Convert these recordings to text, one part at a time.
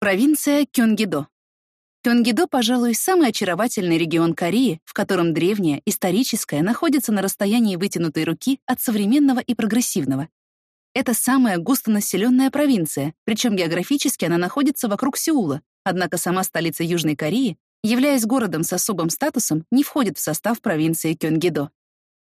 Провинция Кёнгидо. Кёнгидо, пожалуй, самый очаровательный регион Кореи, в котором древнее, историческое находится на расстоянии вытянутой руки от современного и прогрессивного. Это самая густонаселенная провинция, причем географически она находится вокруг Сеула, однако сама столица Южной Кореи, являясь городом с особым статусом, не входит в состав провинции Кёнгидо.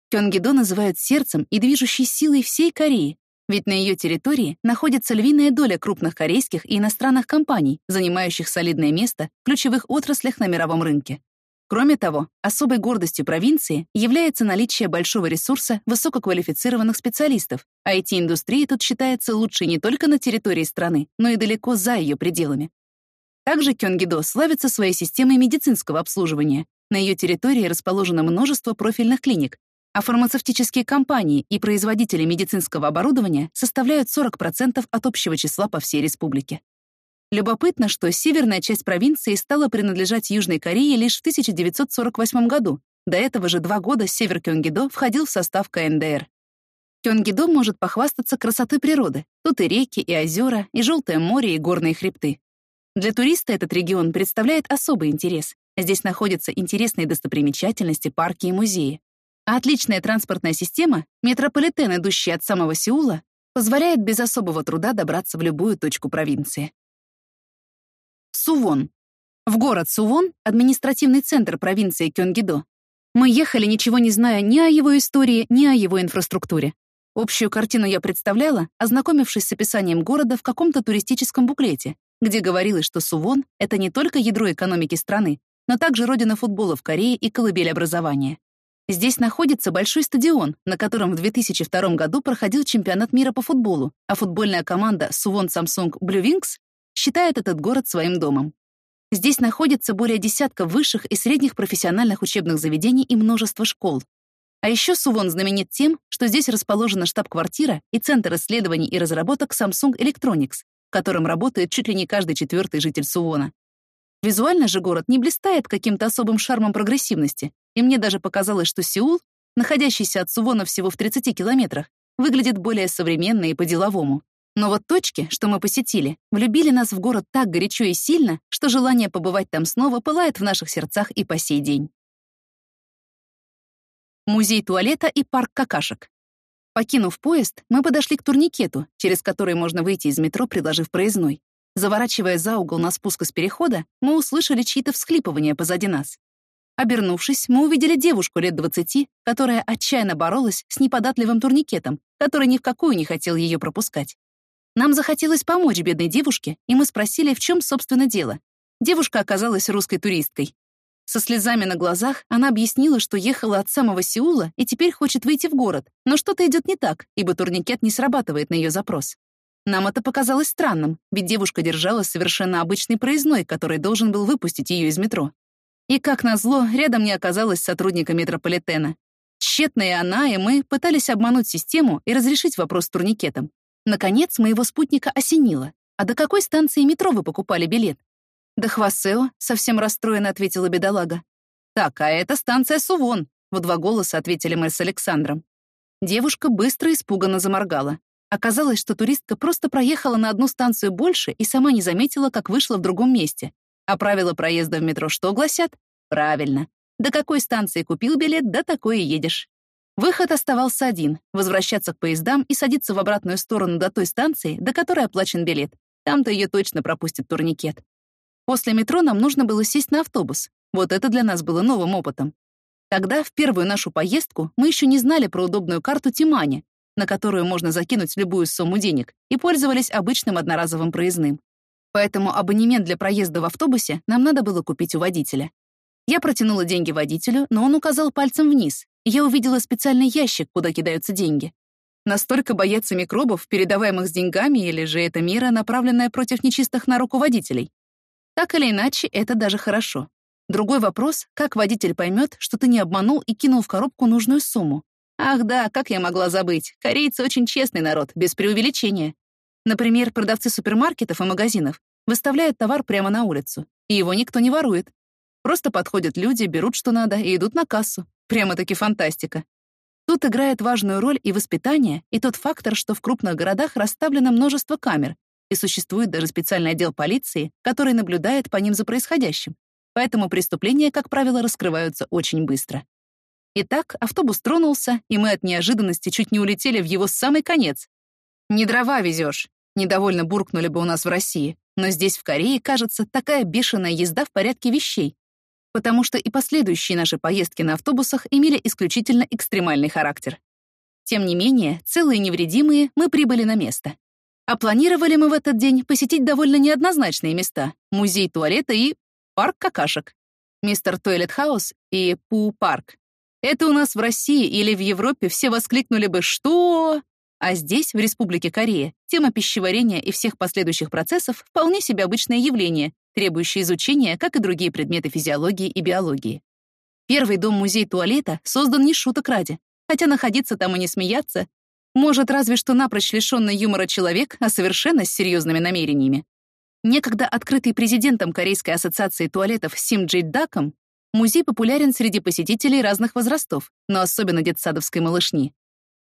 Кёнгидо называют сердцем и движущей силой всей Кореи, ведь на ее территории находится львиная доля крупных корейских и иностранных компаний, занимающих солидное место в ключевых отраслях на мировом рынке. Кроме того, особой гордостью провинции является наличие большого ресурса высококвалифицированных специалистов, IT-индустрия тут считается лучшей не только на территории страны, но и далеко за ее пределами. Также Кёнгидо славится своей системой медицинского обслуживания. На ее территории расположено множество профильных клиник, а фармацевтические компании и производители медицинского оборудования составляют 40% от общего числа по всей республике. Любопытно, что северная часть провинции стала принадлежать Южной Корее лишь в 1948 году. До этого же два года север Кёнгидо входил в состав КНДР. Кёнгидо может похвастаться красотой природы. Тут и реки, и озера, и желтое море, и горные хребты. Для туриста этот регион представляет особый интерес. Здесь находятся интересные достопримечательности, парки и музеи. А отличная транспортная система, метрополитен, идущий от самого Сеула, позволяет без особого труда добраться в любую точку провинции. Сувон. В город Сувон, административный центр провинции Кёнгидо, мы ехали, ничего не зная ни о его истории, ни о его инфраструктуре. Общую картину я представляла, ознакомившись с описанием города в каком-то туристическом буклете, где говорилось, что Сувон — это не только ядро экономики страны, но также родина футбола в Корее и колыбель образования. Здесь находится большой стадион, на котором в 2002 году проходил чемпионат мира по футболу, а футбольная команда Suwon Samsung Blue Wings считает этот город своим домом. Здесь находится более десятка высших и средних профессиональных учебных заведений и множество школ. А еще Сувон знаменит тем, что здесь расположена штаб-квартира и центр исследований и разработок Samsung Electronics, в котором работает чуть ли не каждый четвертый житель Сувона. Визуально же город не блистает каким-то особым шармом прогрессивности, и мне даже показалось, что Сеул, находящийся от Сувона всего в 30 километрах, выглядит более современно и по-деловому. Но вот точки, что мы посетили, влюбили нас в город так горячо и сильно, что желание побывать там снова пылает в наших сердцах и по сей день. Музей туалета и парк какашек. Покинув поезд, мы подошли к турникету, через который можно выйти из метро, предложив проездной. Заворачивая за угол на спуск из перехода, мы услышали чьи-то всхлипывания позади нас. Обернувшись, мы увидели девушку лет двадцати, которая отчаянно боролась с неподатливым турникетом, который ни в какую не хотел ее пропускать. Нам захотелось помочь бедной девушке, и мы спросили, в чем, собственно, дело. Девушка оказалась русской туристкой. Со слезами на глазах она объяснила, что ехала от самого Сеула и теперь хочет выйти в город, но что-то идет не так, ибо турникет не срабатывает на ее запрос. Нам это показалось странным, ведь девушка держала совершенно обычный проездной, который должен был выпустить ее из метро. И, как назло, рядом не оказалось сотрудника метрополитена. Тщетно она, и мы пытались обмануть систему и разрешить вопрос с турникетом. Наконец, моего спутника осенило. «А до какой станции метро вы покупали билет?» «До Хвасео», — совсем расстроенно ответила бедолага. «Так, а это станция Сувон», — в два голоса ответили мы с Александром. Девушка быстро и испуганно заморгала. Оказалось, что туристка просто проехала на одну станцию больше и сама не заметила, как вышла в другом месте. А правила проезда в метро что гласят? Правильно. До какой станции купил билет, до такой и едешь. Выход оставался один — возвращаться к поездам и садиться в обратную сторону до той станции, до которой оплачен билет. Там-то ее точно пропустит турникет. После метро нам нужно было сесть на автобус. Вот это для нас было новым опытом. Тогда, в первую нашу поездку, мы еще не знали про удобную карту Тимани, на которую можно закинуть любую сумму денег, и пользовались обычным одноразовым проездным. Поэтому абонемент для проезда в автобусе нам надо было купить у водителя. Я протянула деньги водителю, но он указал пальцем вниз, и я увидела специальный ящик, куда кидаются деньги. Настолько бояться микробов, передаваемых с деньгами, или же это мера, направленная против нечистых на руку водителей? Так или иначе, это даже хорошо. Другой вопрос, как водитель поймет, что ты не обманул и кинул в коробку нужную сумму. Ах да, как я могла забыть. Корейцы очень честный народ, без преувеличения. Например, продавцы супермаркетов и магазинов выставляют товар прямо на улицу, и его никто не ворует. Просто подходят люди, берут что надо и идут на кассу. Прямо-таки фантастика. Тут играет важную роль и воспитание, и тот фактор, что в крупных городах расставлено множество камер, и существует даже специальный отдел полиции, который наблюдает по ним за происходящим. Поэтому преступления, как правило, раскрываются очень быстро. Итак, автобус тронулся, и мы от неожиданности чуть не улетели в его самый конец. «Не дрова везешь», — недовольно буркнули бы у нас в России. Но здесь, в Корее, кажется, такая бешеная езда в порядке вещей. Потому что и последующие наши поездки на автобусах имели исключительно экстремальный характер. Тем не менее, целые невредимые, мы прибыли на место. А планировали мы в этот день посетить довольно неоднозначные места — музей туалета и парк какашек. Мистер Тойлет Хаус и Пу Парк. Это у нас в России или в Европе все воскликнули бы «Что?», а здесь, в Республике Корея, тема пищеварения и всех последующих процессов вполне себе обычное явление, требующее изучения, как и другие предметы физиологии и биологии. Первый дом-музей туалета создан не шуток ради, хотя находиться там и не смеяться может разве что напрочь лишённый юмора человек, а совершенно с серьезными намерениями. Некогда открытый президентом Корейской ассоциации туалетов Сим Джей Даком, музей популярен среди посетителей разных возрастов, но особенно детсадовской малышни.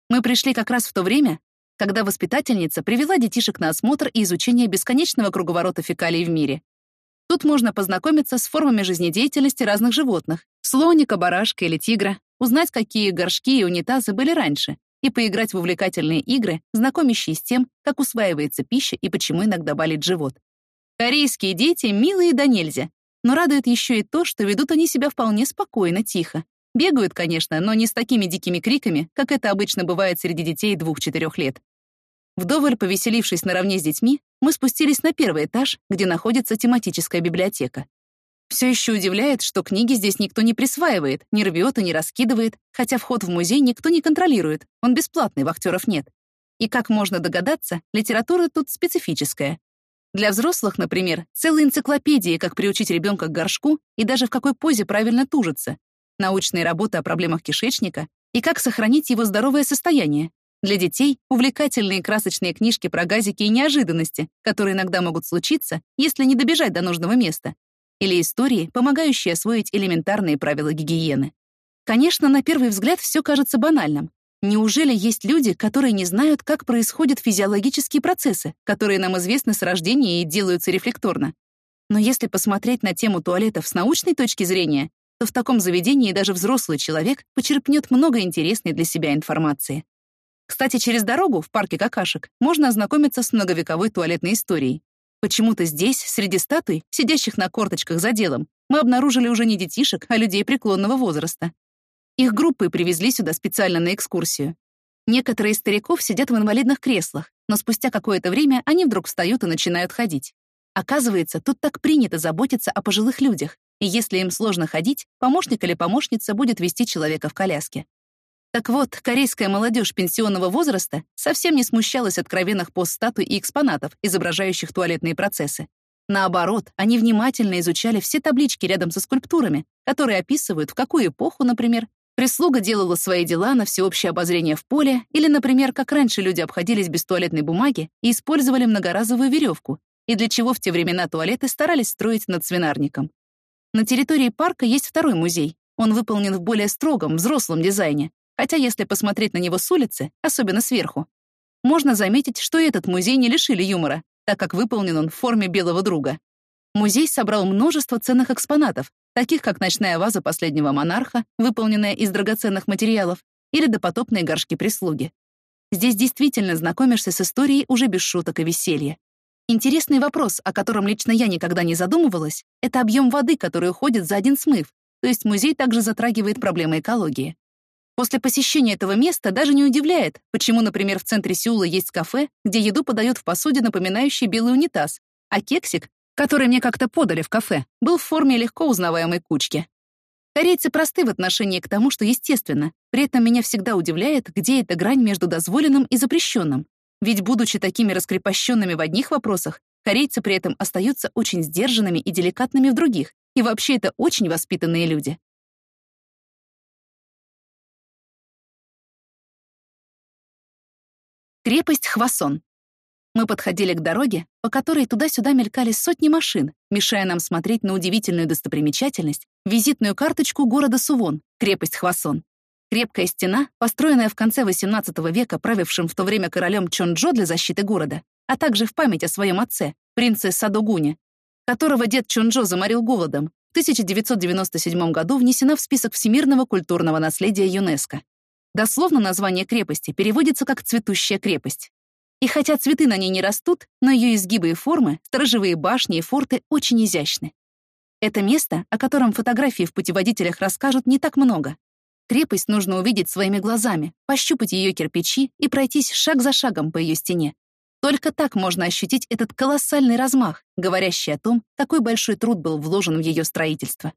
Мы пришли как раз в то время, когда воспитательница привела детишек на осмотр и изучение бесконечного круговорота фекалий в мире. Тут можно познакомиться с формами жизнедеятельности разных животных — слоника, барашка или тигра, узнать, какие горшки и унитазы были раньше, и поиграть в увлекательные игры, знакомящие с тем, как усваивается пища и почему иногда болит живот. Корейские дети милые да нельзя, но радует еще и то, что ведут они себя вполне спокойно, тихо. Бегают, конечно, но не с такими дикими криками, как это обычно бывает среди детей двух-четырех лет. Вдоволь повеселившись наравне с детьми, мы спустились на первый этаж, где находится тематическая библиотека. Все еще удивляет, что книги здесь никто не присваивает, не рвет и не раскидывает, хотя вход в музей никто не контролирует, он бесплатный, вахтеров нет. И, как можно догадаться, литература тут специфическая. Для взрослых, например, целые энциклопедии, как приучить ребенка к горшку и даже в какой позе правильно тужиться, научные работы о проблемах кишечника и как сохранить его здоровое состояние. Для детей — увлекательные красочные книжки про газики и неожиданности, которые иногда могут случиться, если не добежать до нужного места. Или истории, помогающие освоить элементарные правила гигиены. Конечно, на первый взгляд все кажется банальным, Неужели есть люди, которые не знают, как происходят физиологические процессы, которые нам известны с рождения и делаются рефлекторно? Но если посмотреть на тему туалетов с научной точки зрения, то в таком заведении даже взрослый человек почерпнет много интересной для себя информации. Кстати, через дорогу, в парке какашек, можно ознакомиться с многовековой туалетной историей. Почему-то здесь, среди статуй, сидящих на корточках за делом, мы обнаружили уже не детишек, а людей преклонного возраста. Их группы привезли сюда специально на экскурсию. Некоторые из стариков сидят в инвалидных креслах, но спустя какое-то время они вдруг встают и начинают ходить. Оказывается, тут так принято заботиться о пожилых людях, и если им сложно ходить, помощник или помощница будет вести человека в коляске. Так вот, корейская молодежь пенсионного возраста совсем не смущалась откровенных пост статуй и экспонатов, изображающих туалетные процессы. Наоборот, они внимательно изучали все таблички рядом со скульптурами, которые описывают, в какую эпоху, например, Прислуга делала свои дела на всеобщее обозрение в поле или, например, как раньше люди обходились без туалетной бумаги и использовали многоразовую веревку, и для чего в те времена туалеты старались строить над свинарником. На территории парка есть второй музей. Он выполнен в более строгом, взрослом дизайне, хотя если посмотреть на него с улицы, особенно сверху, можно заметить, что этот музей не лишили юмора, так как выполнен он в форме белого друга. Музей собрал множество ценных экспонатов, таких как ночная ваза последнего монарха, выполненная из драгоценных материалов, или допотопные горшки прислуги. Здесь действительно знакомишься с историей уже без шуток и веселья. Интересный вопрос, о котором лично я никогда не задумывалась, это объем воды, который уходит за один смыв, то есть музей также затрагивает проблемы экологии. После посещения этого места даже не удивляет, почему, например, в центре Сеула есть кафе, где еду подают в посуде, напоминающей белый унитаз, а кексик который мне как-то подали в кафе, был в форме легко узнаваемой кучки. Корейцы просты в отношении к тому, что естественно. При этом меня всегда удивляет, где эта грань между дозволенным и запрещенным. Ведь, будучи такими раскрепощенными в одних вопросах, корейцы при этом остаются очень сдержанными и деликатными в других. И вообще это очень воспитанные люди. Крепость Хвасон. Мы подходили к дороге, по которой туда-сюда мелькали сотни машин, мешая нам смотреть на удивительную достопримечательность, визитную карточку города Сувон, крепость Хвасон. Крепкая стена, построенная в конце XVIII века правившим в то время королем Чонджо для защиты города, а также в память о своем отце, принце Садогуне, которого дед Чунджо заморил голодом, в 1997 году внесена в список всемирного культурного наследия ЮНЕСКо. Дословно название крепости переводится как «цветущая крепость». И хотя цветы на ней не растут, но ее изгибы и формы, сторожевые башни и форты очень изящны. Это место, о котором фотографии в путеводителях расскажут не так много. Крепость нужно увидеть своими глазами, пощупать ее кирпичи и пройтись шаг за шагом по ее стене. Только так можно ощутить этот колоссальный размах, говорящий о том, какой большой труд был вложен в ее строительство.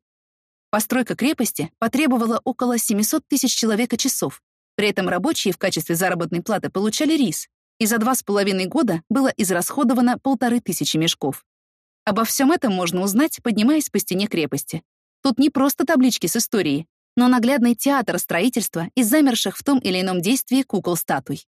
Постройка крепости потребовала около 700 тысяч человека-часов. При этом рабочие в качестве заработной платы получали рис, и за два с половиной года было израсходовано полторы тысячи мешков. Обо всем этом можно узнать, поднимаясь по стене крепости. Тут не просто таблички с историей, но наглядный театр строительства из замерших в том или ином действии кукол-статуй.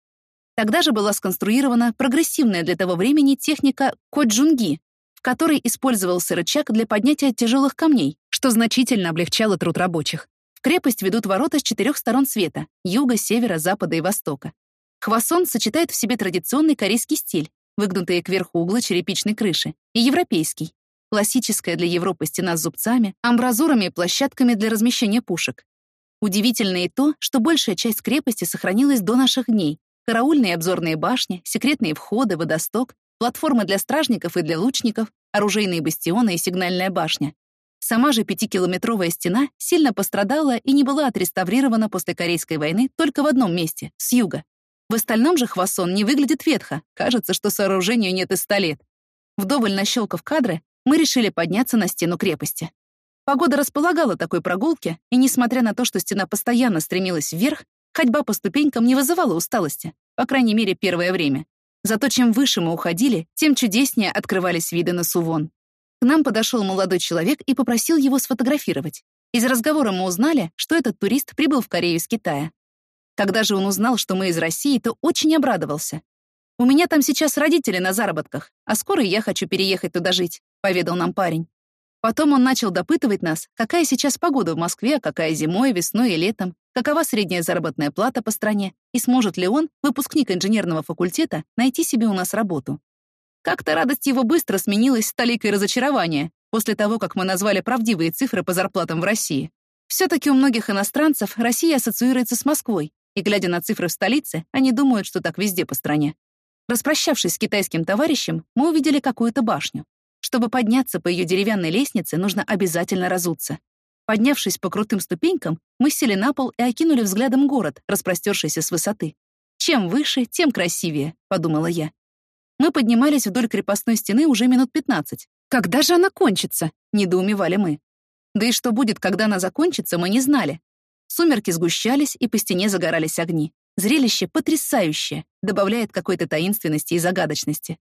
Тогда же была сконструирована прогрессивная для того времени техника коджунги, в которой использовался рычаг для поднятия тяжелых камней, что значительно облегчало труд рабочих. В крепость ведут ворота с четырех сторон света — юга, севера, запада и востока. Хвасон сочетает в себе традиционный корейский стиль, выгнутые кверху углы черепичной крыши, и европейский, классическая для Европы стена с зубцами, амбразурами и площадками для размещения пушек. Удивительно и то, что большая часть крепости сохранилась до наших дней. Караульные обзорные башни, секретные входы, водосток, платформы для стражников и для лучников, оружейные бастионы и сигнальная башня. Сама же пятикилометровая стена сильно пострадала и не была отреставрирована после Корейской войны только в одном месте — с юга. В остальном же Хвасон не выглядит ветхо, кажется, что сооружению нет и ста лет. Вдоволь нащелкав кадры, мы решили подняться на стену крепости. Погода располагала такой прогулке, и несмотря на то, что стена постоянно стремилась вверх, ходьба по ступенькам не вызывала усталости, по крайней мере, первое время. Зато чем выше мы уходили, тем чудеснее открывались виды на Сувон. К нам подошел молодой человек и попросил его сфотографировать. Из разговора мы узнали, что этот турист прибыл в Корею из Китая. Когда же он узнал, что мы из России, то очень обрадовался. «У меня там сейчас родители на заработках, а скоро я хочу переехать туда жить», — поведал нам парень. Потом он начал допытывать нас, какая сейчас погода в Москве, какая зимой, весной и летом, какова средняя заработная плата по стране и сможет ли он, выпускник инженерного факультета, найти себе у нас работу. Как-то радость его быстро сменилась столикой разочарования после того, как мы назвали правдивые цифры по зарплатам в России. Все-таки у многих иностранцев Россия ассоциируется с Москвой, и, глядя на цифры в столице, они думают, что так везде по стране. Распрощавшись с китайским товарищем, мы увидели какую-то башню. Чтобы подняться по ее деревянной лестнице, нужно обязательно разуться. Поднявшись по крутым ступенькам, мы сели на пол и окинули взглядом город, распростершийся с высоты. «Чем выше, тем красивее», — подумала я. Мы поднимались вдоль крепостной стены уже минут 15. «Когда же она кончится?» — недоумевали мы. Да и что будет, когда она закончится, мы не знали. Сумерки сгущались, и по стене загорались огни. Зрелище потрясающее, добавляет какой-то таинственности и загадочности.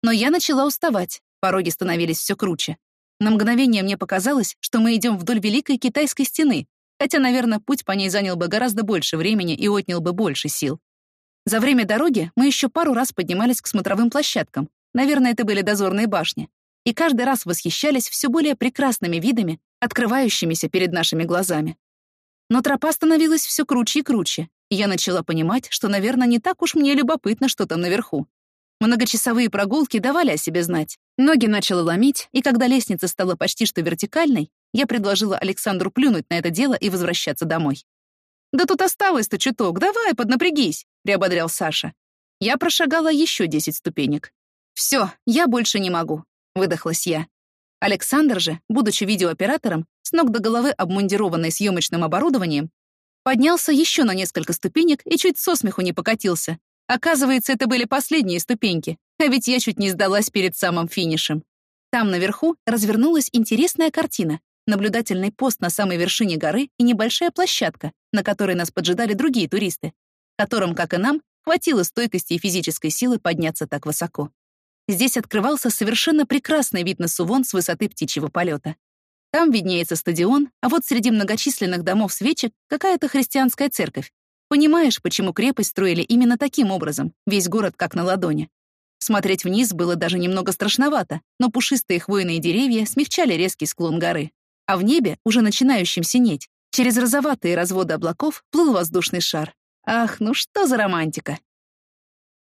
Но я начала уставать, пороги становились все круче. На мгновение мне показалось, что мы идем вдоль Великой Китайской стены, хотя, наверное, путь по ней занял бы гораздо больше времени и отнял бы больше сил. За время дороги мы еще пару раз поднимались к смотровым площадкам, наверное, это были дозорные башни, и каждый раз восхищались все более прекрасными видами, открывающимися перед нашими глазами. Но тропа становилась все круче и круче, я начала понимать, что, наверное, не так уж мне любопытно, что там наверху. Многочасовые прогулки давали о себе знать. Ноги начала ломить, и когда лестница стала почти что вертикальной, я предложила Александру плюнуть на это дело и возвращаться домой. «Да тут осталось-то чуток, давай, поднапрягись», — приободрял Саша. Я прошагала еще десять ступенек. «Все, я больше не могу», — выдохлась я. Александр же, будучи видеооператором, с ног до головы обмундированный съемочным оборудованием, поднялся еще на несколько ступенек и чуть со смеху не покатился. Оказывается, это были последние ступеньки, а ведь я чуть не сдалась перед самым финишем. Там наверху развернулась интересная картина. Наблюдательный пост на самой вершине горы и небольшая площадка, на которой нас поджидали другие туристы, которым, как и нам, хватило стойкости и физической силы подняться так высоко. Здесь открывался совершенно прекрасный вид на Сувон с высоты птичьего полета. Там виднеется стадион, а вот среди многочисленных домов свечек какая-то христианская церковь. Понимаешь, почему крепость строили именно таким образом, весь город как на ладони. Смотреть вниз было даже немного страшновато, но пушистые хвойные деревья смягчали резкий склон горы. А в небе, уже начинающем синеть, через розоватые разводы облаков плыл воздушный шар. Ах, ну что за романтика!